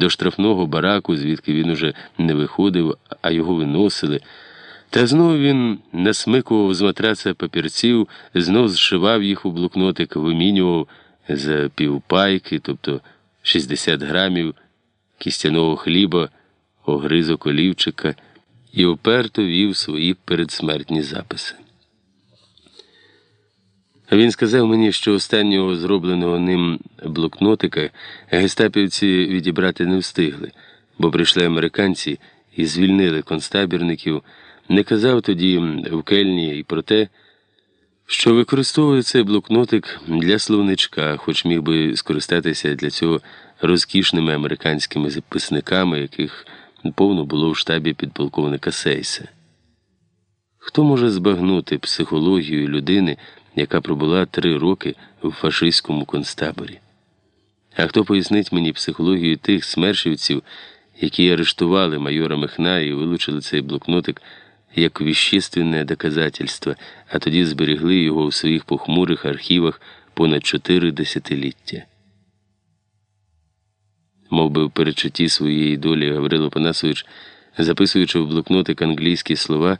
до штрафного бараку, звідки він уже не виходив, а його виносили. Та знову він насмикував з матраца папірців, знов зшивав їх у блокнотик, вимінював за півпайки, тобто 60 грамів кістяного хліба, огризок олівчика і оперто вів свої передсмертні записи. Він сказав мені, що останнього зробленого ним блокнотика гестапівці відібрати не встигли, бо прийшли американці і звільнили концтабірників. Не казав тоді в кельні і про те, що використовує цей блокнотик для словничка, хоч міг би скористатися для цього розкішними американськими записниками, яких повно було в штабі підполковника Сейса. Хто може збагнути психологію людини, яка пробула три роки в фашистському концтаборі? А хто пояснить мені психологію тих смершівців, які арештували майора Михна і вилучили цей блокнотик як віщественне доказательство, а тоді зберегли його у своїх похмурих архівах понад чотири десятиліття? Мов би в передчутті своєї долі Гаврило Панасович, записуючи в блокнотик англійські слова,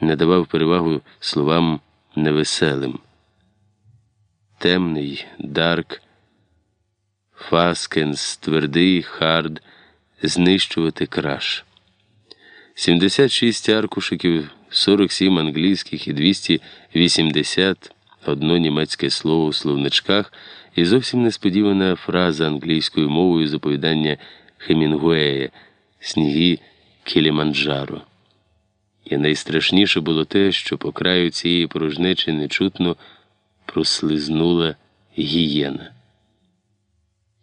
надавав перевагу словам невеселим. Темний, dark, фаскенс, твердий, hard, знищувати crush. 76 аркушиків, 47 англійських і 281 німецьке слово у словничках і зовсім несподівана фраза англійською мовою з оповідання Хемінгуея Сніги Кіліманджаро. І найстрашніше було те, що по краю цієї порожнечі нечутно прослизнула гієна.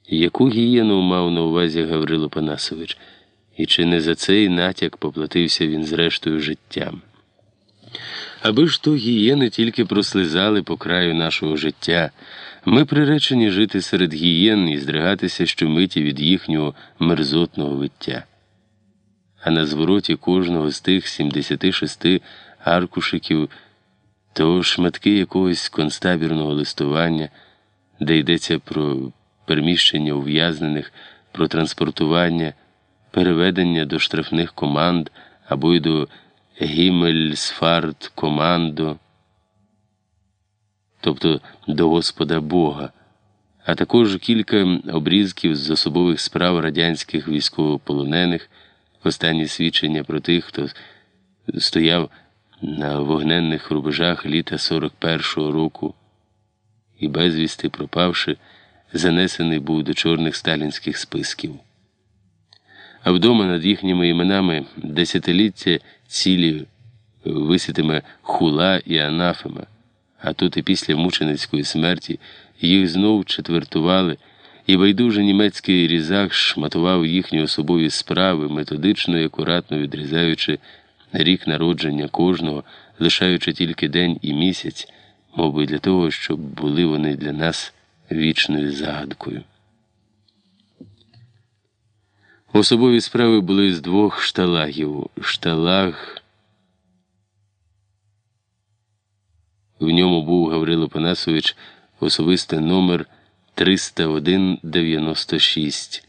Яку гієну мав на увазі Гаврило Панасович? І чи не за цей натяк поплатився він зрештою життям? Аби ж то гієни тільки прослизали по краю нашого життя, ми приречені жити серед гієн і здригатися щомиті від їхнього мерзотного виття. А на звороті кожного з тих 76 аркушиків то шматки якогось констабірного листування, де йдеться про переміщення ув'язнених, про транспортування переведення до штрафних команд або й до Гімельсфарт командо, тобто до Господа Бога, а також кілька обрізків з особових справ радянських військовополонених, останні свідчення про тих, хто стояв на вогненних рубежах літа 41-го року. І безвісти пропавши, занесений був до чорних сталінських списків. А вдома над їхніми іменами десятиліття цілі виситиме хула і анафема, а тут і після мученицької смерті їх знов четвертували, і байдуже німецький різак шматував їхні особові справи, методично і акуратно відрізаючи рік народження кожного, лишаючи тільки день і місяць, мов для того, щоб були вони для нас вічною загадкою. Особові справи були з двох шталагів. Шталаг. В ньому був Гаврило Панасович особистий номер 30196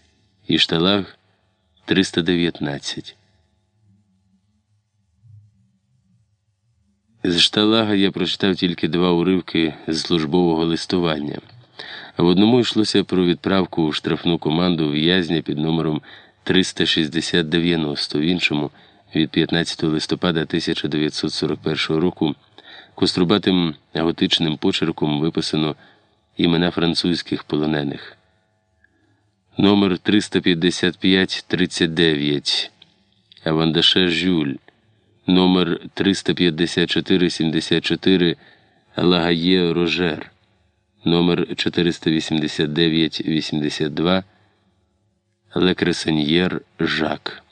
і шталаг 319. З шталага я прочитав тільки два уривки з службового листування. В одному йшлося про відправку у штрафну команду в'язня під номером 360-90, в іншому від 15 листопада 1941 року кострубатим готичним почерком виписано імена французьких полонених. Номер 355-39 Авандаше Жюль, номер 354-74 Лагає Рожер, номер 489-82 Лекресеньєр Жак.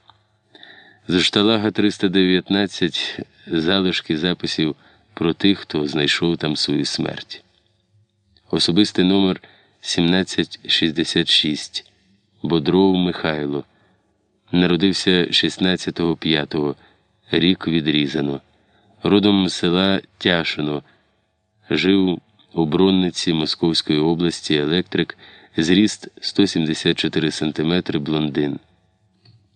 З шталага 319 залишки записів про тих, хто знайшов там свою смерть. Особистий номер 1766 Бодров Михайло. Народився 16.05. Рік відрізано. Родом села Тяшино. Жив у Бронниці Московської області електрик зріст 174 см блондин.